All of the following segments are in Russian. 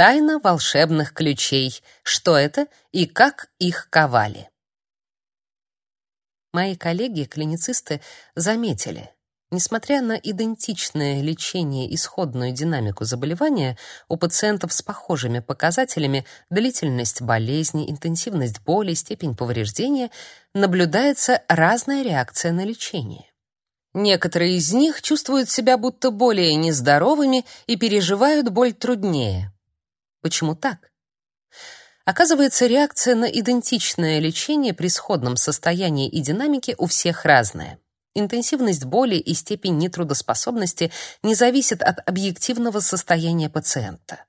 Тайна волшебных ключей. Что это и как их ковали. Мои коллеги-клиницисты заметили, несмотря на идентичное лечение исходную динамику заболевания, у пациентов с похожими показателями длительность болезни, интенсивность боли, степень повреждения наблюдается разная реакция на лечение. Некоторые из них чувствуют себя будто более нездоровыми и переживают боль труднее. Почему так? Оказывается, реакция на идентичное лечение при сходном состоянии и динамике у всех разная. Интенсивность боли и степень нетрудоспособности не зависит от объективного состояния пациента.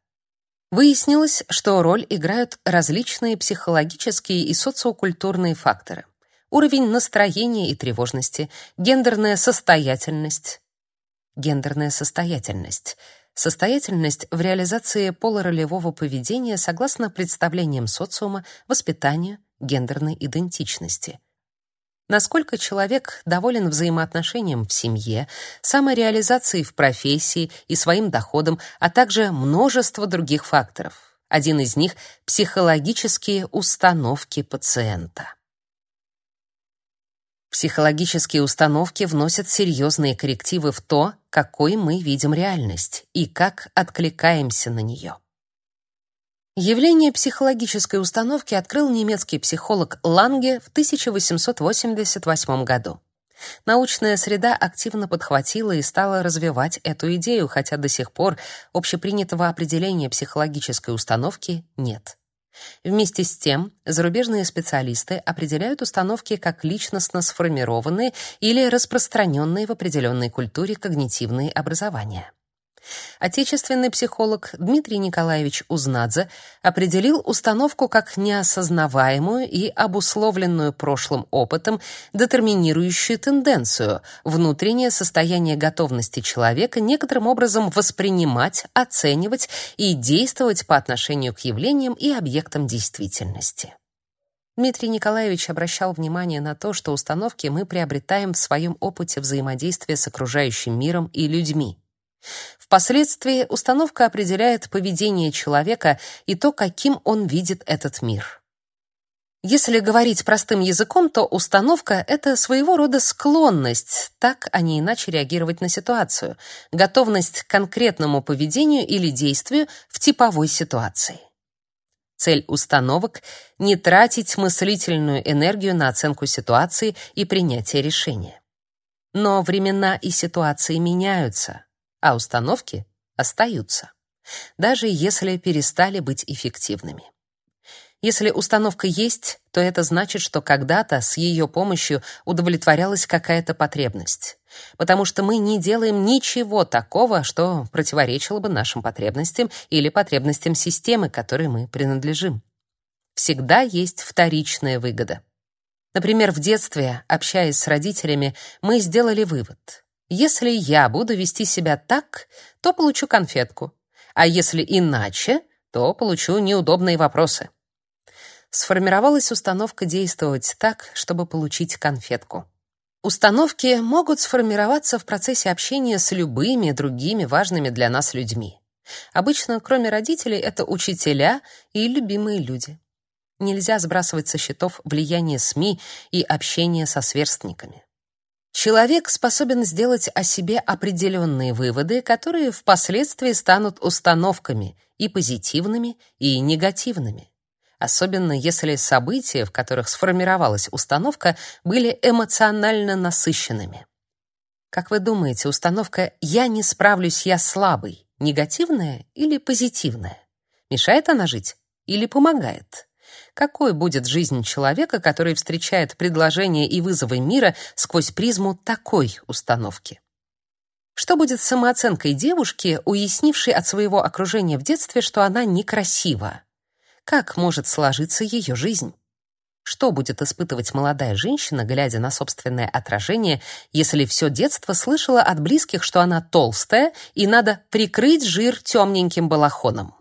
Выяснилось, что роль играют различные психологические и социокультурные факторы. Уровень настроения и тревожности, гендерная состоятельность. Гендерная состоятельность — Состоятельность в реализации полуролевого поведения согласно представлениям социума, воспитанию, гендерной идентичности. Насколько человек доволен взаимоотношениям в семье, самореализацией в профессии и своим доходом, а также множество других факторов. Один из них — психологические установки пациента. Психологические установки вносят серьезные коррективы в то, какой мы видим реальность и как откликаемся на нее. Явление психологической установки открыл немецкий психолог Ланге в 1888 году. Научная среда активно подхватила и стала развивать эту идею, хотя до сих пор общепринятого определения психологической установки нет. Вместе с тем, зарубежные специалисты определяют установки как личностно сформированные или распространенные в определенной культуре когнитивные образования. Отечественный психолог Дмитрий Николаевич Узнадзе определил установку как неосознаваемую и обусловленную прошлым опытом детерминирующую тенденцию, внутреннее состояние готовности человека некоторым образом воспринимать, оценивать и действовать по отношению к явлениям и объектам действительности. Дмитрий Николаевич обращал внимание на то, что установки мы приобретаем в своем опыте взаимодействия с окружающим миром и людьми. Впоследствии установка определяет поведение человека и то, каким он видит этот мир. Если говорить простым языком, то установка — это своего рода склонность, так, а иначе реагировать на ситуацию, готовность к конкретному поведению или действию в типовой ситуации. Цель установок — не тратить мыслительную энергию на оценку ситуации и принятие решения. Но времена и ситуации меняются а установки остаются, даже если перестали быть эффективными. Если установка есть, то это значит, что когда-то с ее помощью удовлетворялась какая-то потребность, потому что мы не делаем ничего такого, что противоречило бы нашим потребностям или потребностям системы, которой мы принадлежим. Всегда есть вторичная выгода. Например, в детстве, общаясь с родителями, мы сделали вывод: если я буду вести себя так, то получу конфетку, а если иначе, то получу неудобные вопросы. Сформировалась установка действовать так, чтобы получить конфетку. Установки могут сформироваться в процессе общения с любыми другими важными для нас людьми. Обычно, кроме родителей, это учителя и любимые люди. Нельзя сбрасывать со счетов влияние СМИ и общение со сверстниками. Человек способен сделать о себе определенные выводы, которые впоследствии станут установками и позитивными, и негативными. Особенно если события, в которых сформировалась установка, были эмоционально насыщенными. Как вы думаете, установка «я не справлюсь, я слабый» негативная или позитивная? Мешает она жить или помогает? Какой будет жизнь человека, который встречает предложения и вызовы мира сквозь призму такой установки. Что будет с самооценкой девушки, уяснившей от своего окружения в детстве, что она некрасива? Как может сложиться ее жизнь? Что будет испытывать молодая женщина, глядя на собственное отражение, если все детство слышала от близких, что она толстая и надо прикрыть жир темненьким балахоном?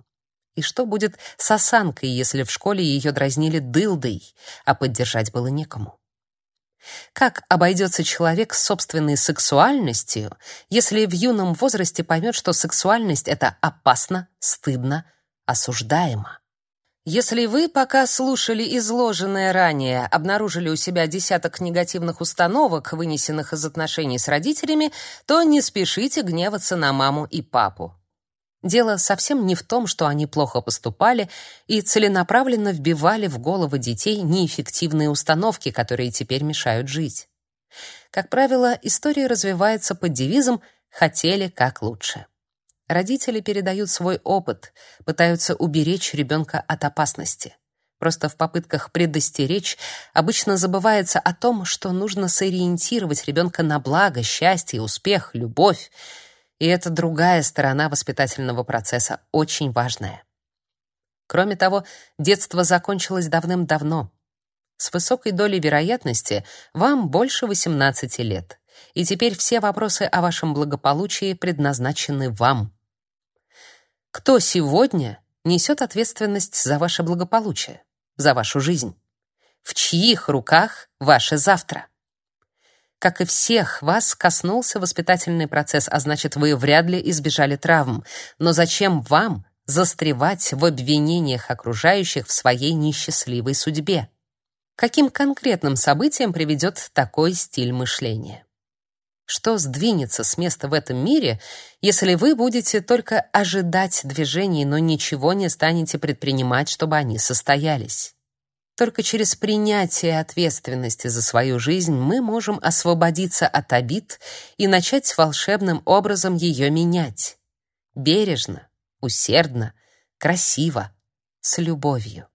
И что будет с осанкой, если в школе ее дразнили дылдой, а поддержать было некому? Как обойдется человек с собственной сексуальностью, если в юном возрасте поймет, что сексуальность — это опасно, стыдно, осуждаемо. Если вы, пока слушали изложенное ранее, обнаружили у себя десяток негативных установок, вынесенных из отношений с родителями, то не спешите гневаться на маму и папу. Дело совсем не в том, что они плохо поступали и целенаправленно вбивали в головы детей неэффективные установки, которые теперь мешают жить. Как правило, история развивается под девизом «хотели как лучше». Родители передают свой опыт, пытаются уберечь ребенка от опасности. Просто в попытках предостеречь обычно забывается о том, что нужно сориентировать ребенка на благо, счастье, успех, любовь. И это другая сторона воспитательного процесса, очень важная. Кроме того, детство закончилось давным-давно. С высокой долей вероятности вам больше 18 лет, и теперь все вопросы о вашем благополучии предназначены вам. Кто сегодня несет ответственность за ваше благополучие, за вашу жизнь? В чьих руках ваше завтра? Как и всех, вас коснулся воспитательный процесс, а значит, вы вряд ли избежали травм. Но зачем вам застревать в обвинениях окружающих в своей несчастливой судьбе? Каким конкретным событиям приведет такой стиль мышления? Что сдвинется с места в этом мире, если вы будете только ожидать движений, но ничего не станете предпринимать, чтобы они состоялись? Только через принятие ответственности за свою жизнь мы можем освободиться от обид и начать волшебным образом ее менять. Бережно, усердно, красиво, с любовью.